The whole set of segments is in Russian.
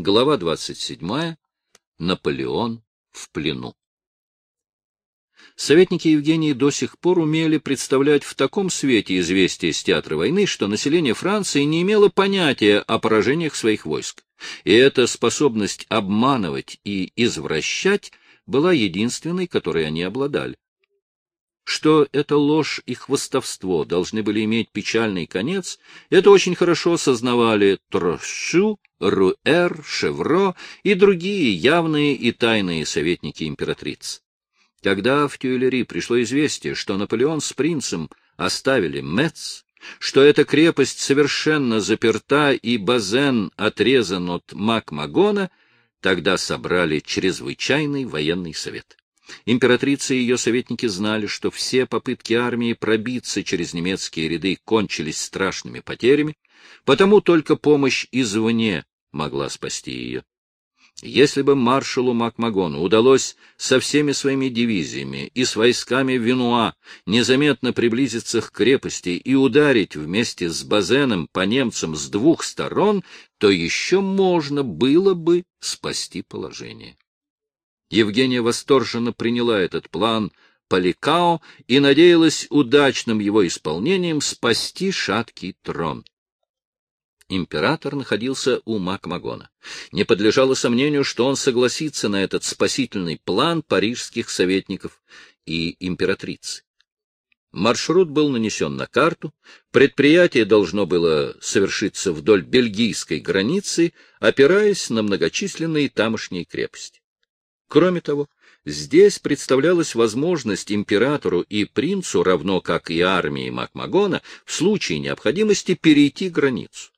Глава 27. Наполеон в плену. Советники Евгении до сих пор умели представлять в таком свете известия с театра войны, что население Франции не имело понятия о поражениях своих войск. И эта способность обманывать и извращать была единственной, которой они обладали. Что эта ложь и хвостовство должны были иметь печальный конец, это очень хорошо сознавали Трошу, Руэр, Шевро и другие явные и тайные советники императрицы. Когда в Тюильри пришло известие, что Наполеон с принцем оставили Мец, что эта крепость совершенно заперта и Базен отрезан от Макмагона, тогда собрали чрезвычайный военный совет. Императрица и ее советники знали, что все попытки армии пробиться через немецкие ряды кончились страшными потерями, потому только помощь извне могла спасти ее. Если бы маршалу Макмагону удалось со всеми своими дивизиями и с войсками Винуа незаметно приблизиться к крепости и ударить вместе с Базеном по немцам с двух сторон, то еще можно было бы спасти положение. Евгения восторженно приняла этот план Поликао и надеялась удачным его исполнением спасти шаткий трон. Император находился у Макмагона. Не подлежало сомнению, что он согласится на этот спасительный план парижских советников и императрицы. Маршрут был нанесен на карту, предприятие должно было совершиться вдоль бельгийской границы, опираясь на многочисленные тамошние крепости. Кроме того, здесь представлялась возможность императору и принцу, равно как и армии Макмагона, в случае необходимости перейти границу.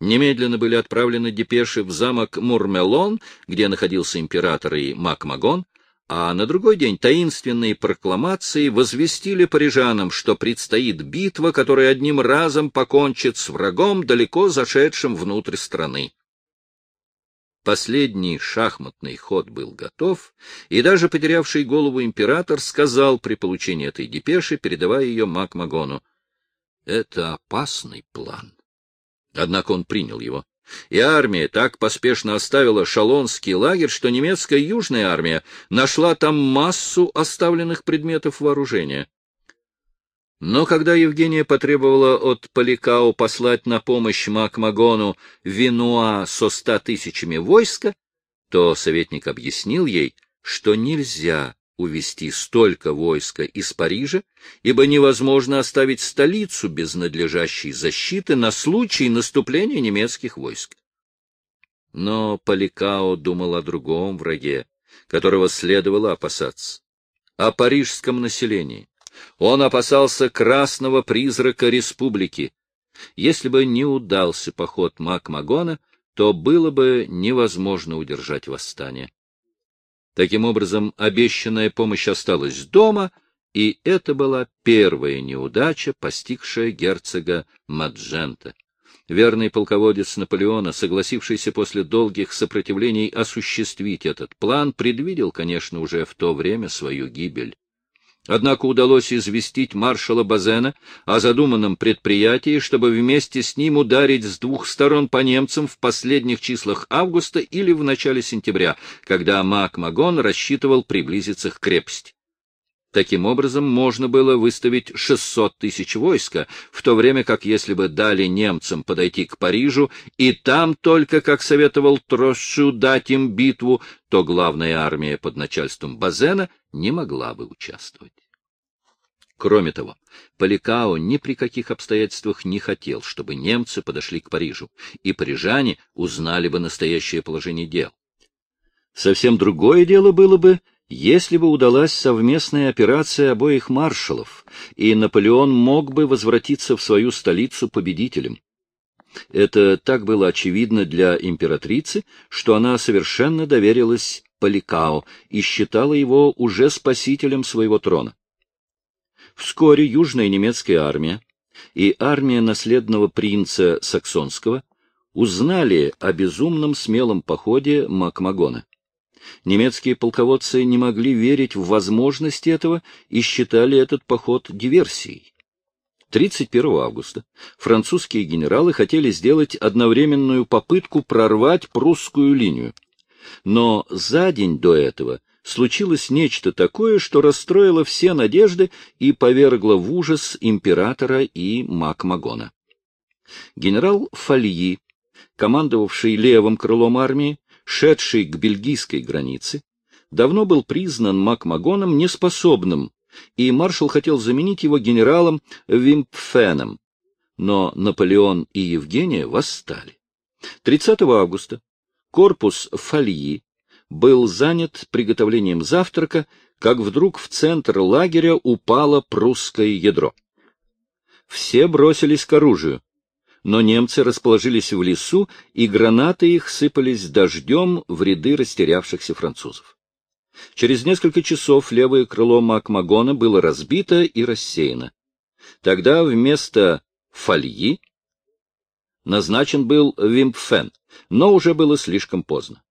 Немедленно были отправлены депеши в замок Мурмелон, где находился император и Макмагон, а на другой день таинственные прокламации возвестили парижанам, что предстоит битва, которая одним разом покончит с врагом, далеко зашедшим внутрь страны. Последний шахматный ход был готов, и даже потерявший голову император сказал при получении этой депеши, передавая ее Макмагону, — это опасный план. Однако он принял его. И армия так поспешно оставила шалонский лагерь, что немецкая южная армия нашла там массу оставленных предметов вооружения. Но когда Евгения потребовала от Поликао послать на помощь Макмагону Винуа со ста тысячами войска, то советник объяснил ей, что нельзя увести столько войска из Парижа, ибо невозможно оставить столицу без надлежащей защиты на случай наступления немецких войск. Но Поликао думал о другом враге, которого следовало опасаться, о парижском населении. Он опасался красного призрака республики. Если бы не удался поход Макмагона, то было бы невозможно удержать восстание. Таким образом, обещанная помощь осталась дома, и это была первая неудача, постигшая герцога Маджента. Верный полководец Наполеона, согласившийся после долгих сопротивлений осуществить этот план, предвидел, конечно, уже в то время свою гибель. Однако удалось известить маршала Базена о задуманном предприятии, чтобы вместе с ним ударить с двух сторон по немцам в последних числах августа или в начале сентября, когда Мак-Магон рассчитывал приблизиться к крепости. Таким образом, можно было выставить 600 тысяч войска, в то время как если бы дали немцам подойти к Парижу, и там только, как советовал Трошу, дать им битву, то главная армия под начальством Базена не могла бы участвовать. Кроме того, Поликао ни при каких обстоятельствах не хотел, чтобы немцы подошли к Парижу, и парижане узнали бы настоящее положение дел. Совсем другое дело было бы, если бы удалась совместная операция обоих маршалов, и Наполеон мог бы возвратиться в свою столицу победителем. Это так было очевидно для императрицы, что она совершенно доверилась Поликао и считала его уже спасителем своего трона. Вскоре южная немецкая армия и армия наследного принца Саксонского узнали о безумном смелом походе Макмагона. Немецкие полководцы не могли верить в возможность этого и считали этот поход диверсией. 31 августа французские генералы хотели сделать одновременную попытку прорвать прусскую линию. Но за день до этого случилось нечто такое, что расстроило все надежды и повергло в ужас императора и Макмагона. Генерал Фальи, командовавший левым крылом армии, шедший к бельгийской границе, давно был признан Макмагоном неспособным, и маршал хотел заменить его генералом Вимпфеном, но Наполеон и Евгения восстали. 30 августа корпус Фальи был занят приготовлением завтрака, как вдруг в центр лагеря упало прусское ядро. Все бросились к оружию, но немцы расположились в лесу, и гранаты их сыпались дождем в ряды растерявшихся французов. Через несколько часов левое крыло Макмагона было разбито и рассеяно. Тогда вместо фольи назначен был Вимпфен, но уже было слишком поздно.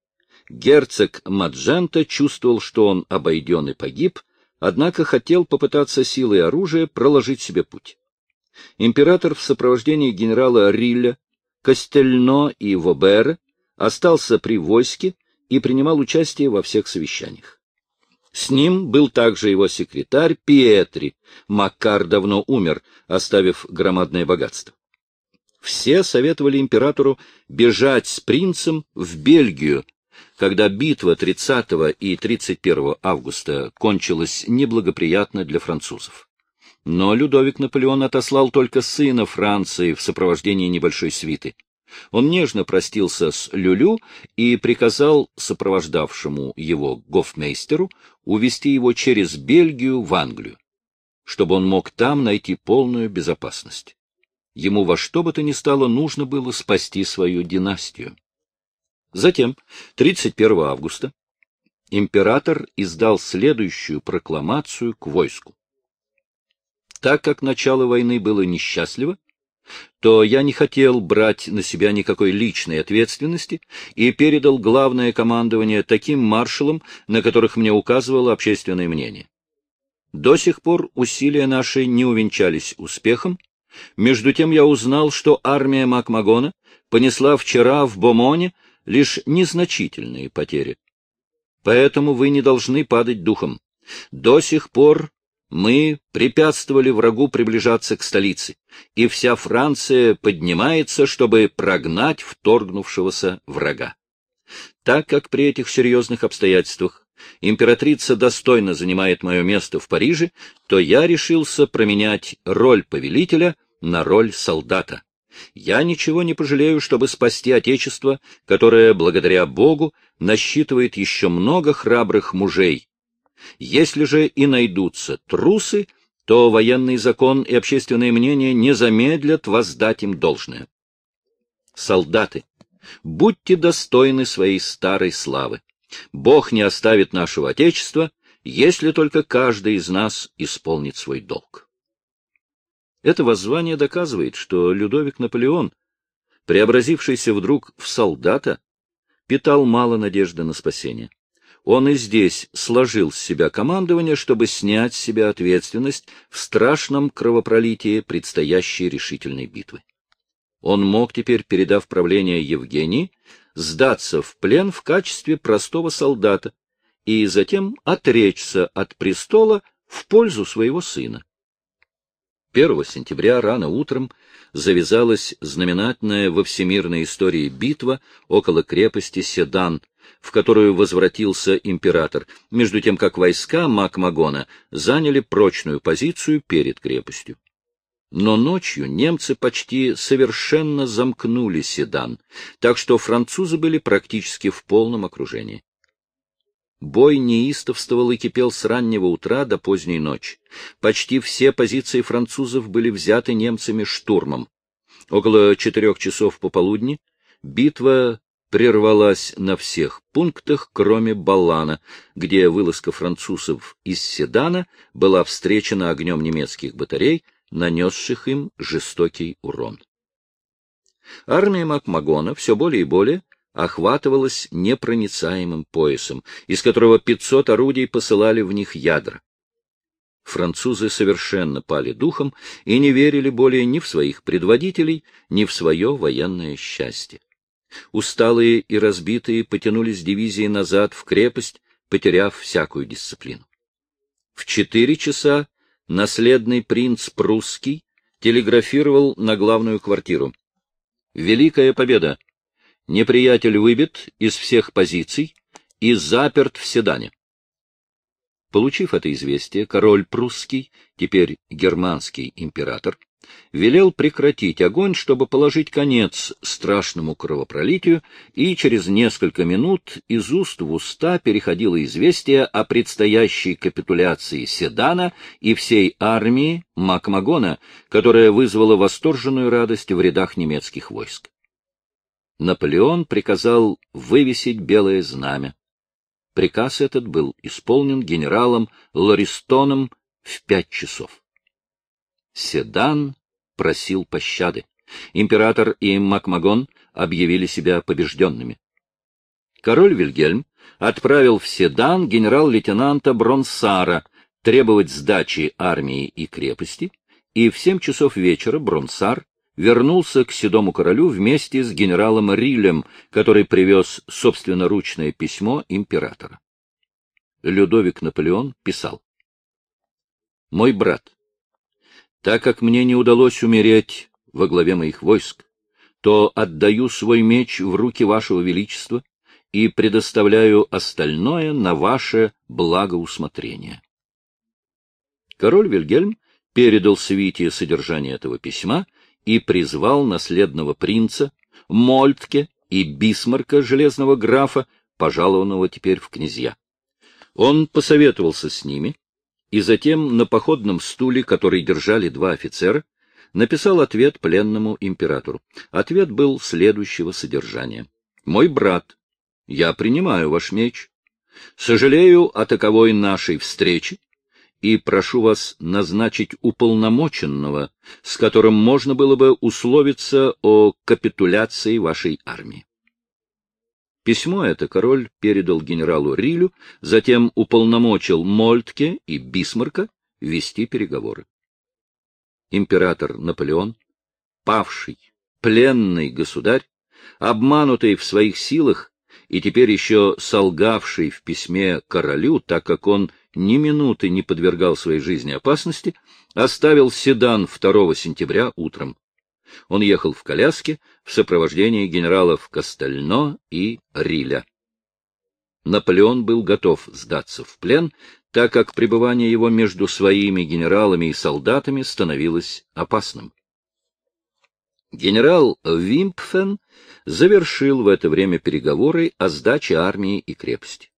Герцог Маджента чувствовал, что он обойден и погиб, однако хотел попытаться силой оружия проложить себе путь. Император в сопровождении генерала Рилля, Костельно и Вобера остался при войске и принимал участие во всех совещаниях. С ним был также его секретарь Пиетри. Макар давно умер, оставив громадное богатство. Все советовали императору бежать с принцем в Бельгию, когда битва 30 и 31 августа кончилась неблагоприятно для французов. Но Людовик Наполеон отослал только сына Франции в сопровождении небольшой свиты. Он нежно простился с Люлю и приказал сопровождавшему его гофмейстеру увести его через Бельгию в Англию, чтобы он мог там найти полную безопасность. Ему во что бы то ни стало нужно было спасти свою династию. Затем, 31 августа, император издал следующую прокламацию к войску. Так как начало войны было несчастливо, то я не хотел брать на себя никакой личной ответственности и передал главное командование таким маршалам, на которых мне указывало общественное мнение. До сих пор усилия наши не увенчались успехом. Между тем я узнал, что армия Макмагона понесла вчера в Бомоне лишь незначительные потери. Поэтому вы не должны падать духом. До сих пор мы препятствовали врагу приближаться к столице, и вся Франция поднимается, чтобы прогнать вторгнувшегося врага. Так как при этих серьезных обстоятельствах императрица достойно занимает мое место в Париже, то я решился променять роль повелителя на роль солдата. Я ничего не пожалею, чтобы спасти Отечество, которое, благодаря Богу, насчитывает еще много храбрых мужей, если же и найдутся трусы, то военный закон и общественное мнение не замедлят воздать им должное. Солдаты, будьте достойны своей старой славы. Бог не оставит нашего Отечества, если только каждый из нас исполнит свой долг. Это воззвание доказывает, что Людовик Наполеон, преобразившийся вдруг в солдата, питал мало надежды на спасение он и здесь сложил с себя командование, чтобы снять с себя ответственность в страшном кровопролитии предстоящей решительной битвы. Он мог теперь, передав правление Евгении, сдаться в плен в качестве простого солдата и затем отречься от престола в пользу своего сына. 1 сентября рано утром завязалась знаменательная во всемирной истории битва около крепости Седан, в которую возвратился император, между тем как войска Макмагона заняли прочную позицию перед крепостью. Но ночью немцы почти совершенно замкнули Седан, так что французы были практически в полном окружении. Бой неистовствовал и кипел с раннего утра до поздней ночи. Почти все позиции французов были взяты немцами штурмом. Около четырех часов пополудни битва прервалась на всех пунктах, кроме Баллана, где вылазка французов из Седана была встречена огнем немецких батарей, нанесших им жестокий урон. Армия Макмагона все более и более охватывалась непроницаемым поясом, из которого 500 орудий посылали в них ядра. Французы совершенно пали духом и не верили более ни в своих предводителей, ни в свое военное счастье. Усталые и разбитые потянулись дивизии назад в крепость, потеряв всякую дисциплину. В четыре часа наследный принц прусский телеграфировал на главную квартиру. Великая победа! Неприятель выбит из всех позиций и заперт в седане. Получив это известие, король прусский, теперь германский император, велел прекратить огонь, чтобы положить конец страшному кровопролитию, и через несколько минут из уст в уста переходило известие о предстоящей капитуляции Седана и всей армии Макмагона, которая вызвала восторженную радость в рядах немецких войск. Наполеон приказал вывесить белое знамя. Приказ этот был исполнен генералом Лористоном в пять часов. Седан просил пощады. Император и Макмагон объявили себя побежденными. Король Вильгельм отправил в Седан генерал-лейтенанта Бронсара требовать сдачи армии и крепости, и в семь часов вечера Бронсар вернулся к седому королю вместе с генералом Рилем, который привез собственноручное письмо императора. Людовик Наполеон писал. «Мой брат, так как мне не удалось умереть во главе моих войск, то отдаю свой меч в руки вашего величества и предоставляю остальное на ваше благоусмотрение. Король Вильгельм передал свите содержание этого письма и призвал наследного принца, Мольтке и Бисмарка, железного графа, пожалованного теперь в князья. Он посоветовался с ними и затем на походном стуле, который держали два офицера, написал ответ пленному императору. Ответ был следующего содержания. «Мой брат, я принимаю ваш меч. Сожалею о таковой нашей встрече и прошу вас назначить уполномоченного, с которым можно было бы условиться о капитуляции вашей армии. Письмо это король передал генералу Рилю, затем уполномочил Мольтке и Бисмарка вести переговоры. Император Наполеон, павший, пленный государь, обманутый в своих силах и теперь еще солгавший в письме королю, так как он ни минуты не подвергал своей жизни опасности, оставил седан 2 сентября утром. Он ехал в коляске в сопровождении генералов Костельно и Риля. Наполеон был готов сдаться в плен, так как пребывание его между своими генералами и солдатами становилось опасным. Генерал Вимпфен завершил в это время переговоры о сдаче армии и крепости.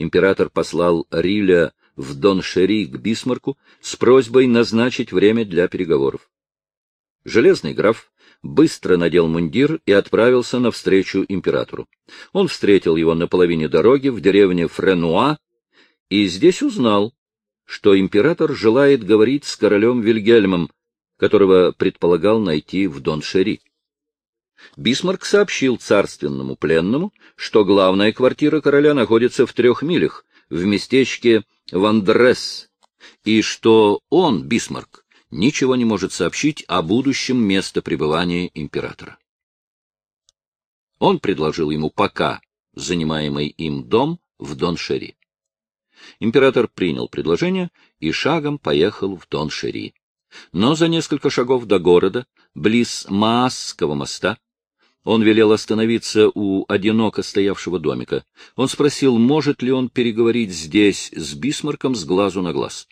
Император послал Риля в Доншери к Бисмарку с просьбой назначить время для переговоров. Железный граф быстро надел мундир и отправился навстречу императору. Он встретил его на половине дороги в деревне Френуа и здесь узнал, что император желает говорить с королем Вильгельмом, которого предполагал найти в Доншери. Бисмарк сообщил царственному пленному, что главная квартира короля находится в трех милях, в местечке Вандрес, и что он, Бисмарк, ничего не может сообщить о будущем месте пребывания императора. Он предложил ему пока занимаемый им дом в Доншери. Император принял предложение и шагом поехал в Доншери. Но за несколько шагов до города, близ Маасского моста, он велел остановиться у одиноко стоявшего домика. Он спросил, может ли он переговорить здесь с Бисмарком с глазу на глаз.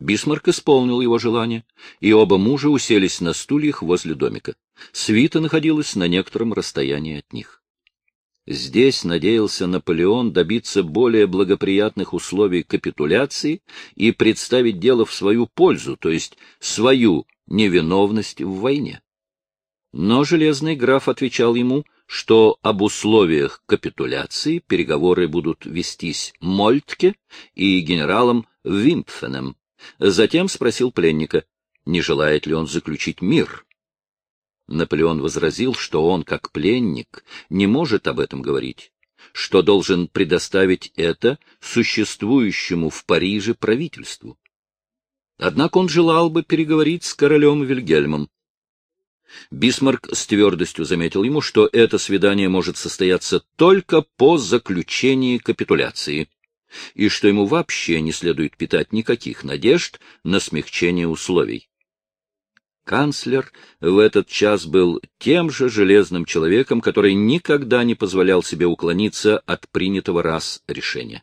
Бисмарк исполнил его желание, и оба мужа уселись на стульях возле домика. Свита находилась на некотором расстоянии от них. Здесь надеялся Наполеон добиться более благоприятных условий капитуляции и представить дело в свою пользу, то есть свою невиновность в войне. Но железный граф отвечал ему, что об условиях капитуляции переговоры будут вестись Мольтке и генералом Вимпфеном, Затем спросил пленника, не желает ли он заключить мир. Наполеон возразил, что он, как пленник, не может об этом говорить, что должен предоставить это существующему в Париже правительству. Однако он желал бы переговорить с королем Вильгельмом. Бисмарк с твердостью заметил ему, что это свидание может состояться только по заключении капитуляции, и что ему вообще не следует питать никаких надежд на смягчение условий. Канцлер в этот час был тем же железным человеком, который никогда не позволял себе уклониться от принятого раз решения.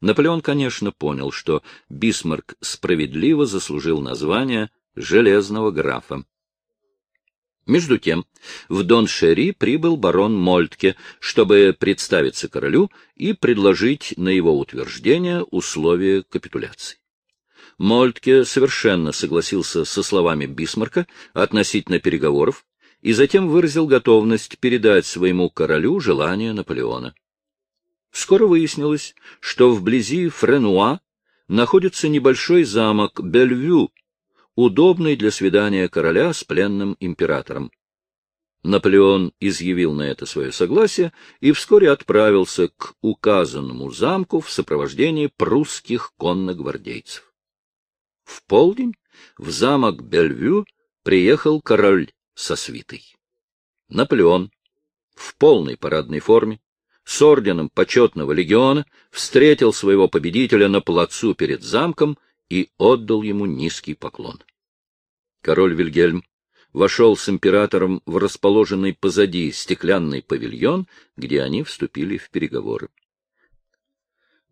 Наполеон, конечно, понял, что Бисмарк справедливо заслужил название «железного графа». Между тем, в Дон-Шери прибыл барон Мольтке, чтобы представиться королю и предложить на его утверждение условия капитуляции. Мольтке совершенно согласился со словами Бисмарка относительно переговоров и затем выразил готовность передать своему королю желание Наполеона. Скоро выяснилось, что вблизи Френуа находится небольшой замок Бельвю, удобный для свидания короля с пленным императором. Наполеон изъявил на это свое согласие и вскоре отправился к указанному замку в сопровождении прусских конногвардейцев. В полдень в замок Бельвю приехал король со свитой. Наполеон в полной парадной форме, с орденом почетного легиона, встретил своего победителя на плацу перед замком и отдал ему низкий поклон. Король Вильгельм вошел с императором в расположенный позади стеклянный павильон, где они вступили в переговоры.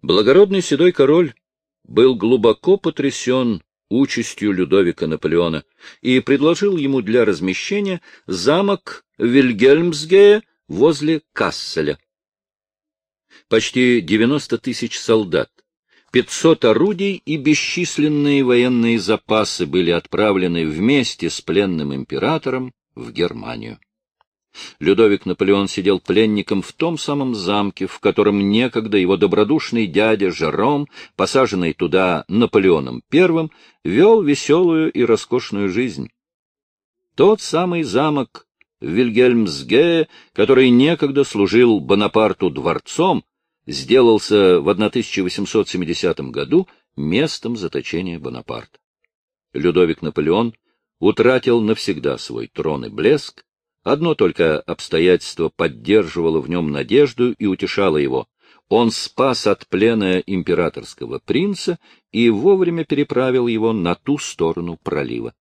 Благородный седой король был глубоко потрясен участью Людовика Наполеона и предложил ему для размещения замок Вильгельмсгея возле Касселя. Почти 90 тысяч солдат, 500 орудий и бесчисленные военные запасы были отправлены вместе с пленным императором в Германию. Людовик Наполеон сидел пленником в том самом замке, в котором некогда его добродушный дядя Жером, посаженный туда Наполеоном I, вел веселую и роскошную жизнь. Тот самый замок Вильгельмсгее, который некогда служил Бонапарту дворцом, сделался в 1870 году местом заточения Бонапарта. Людовик Наполеон утратил навсегда свой трон и блеск, одно только обстоятельство поддерживало в нем надежду и утешало его. Он спас от плена императорского принца и вовремя переправил его на ту сторону пролива.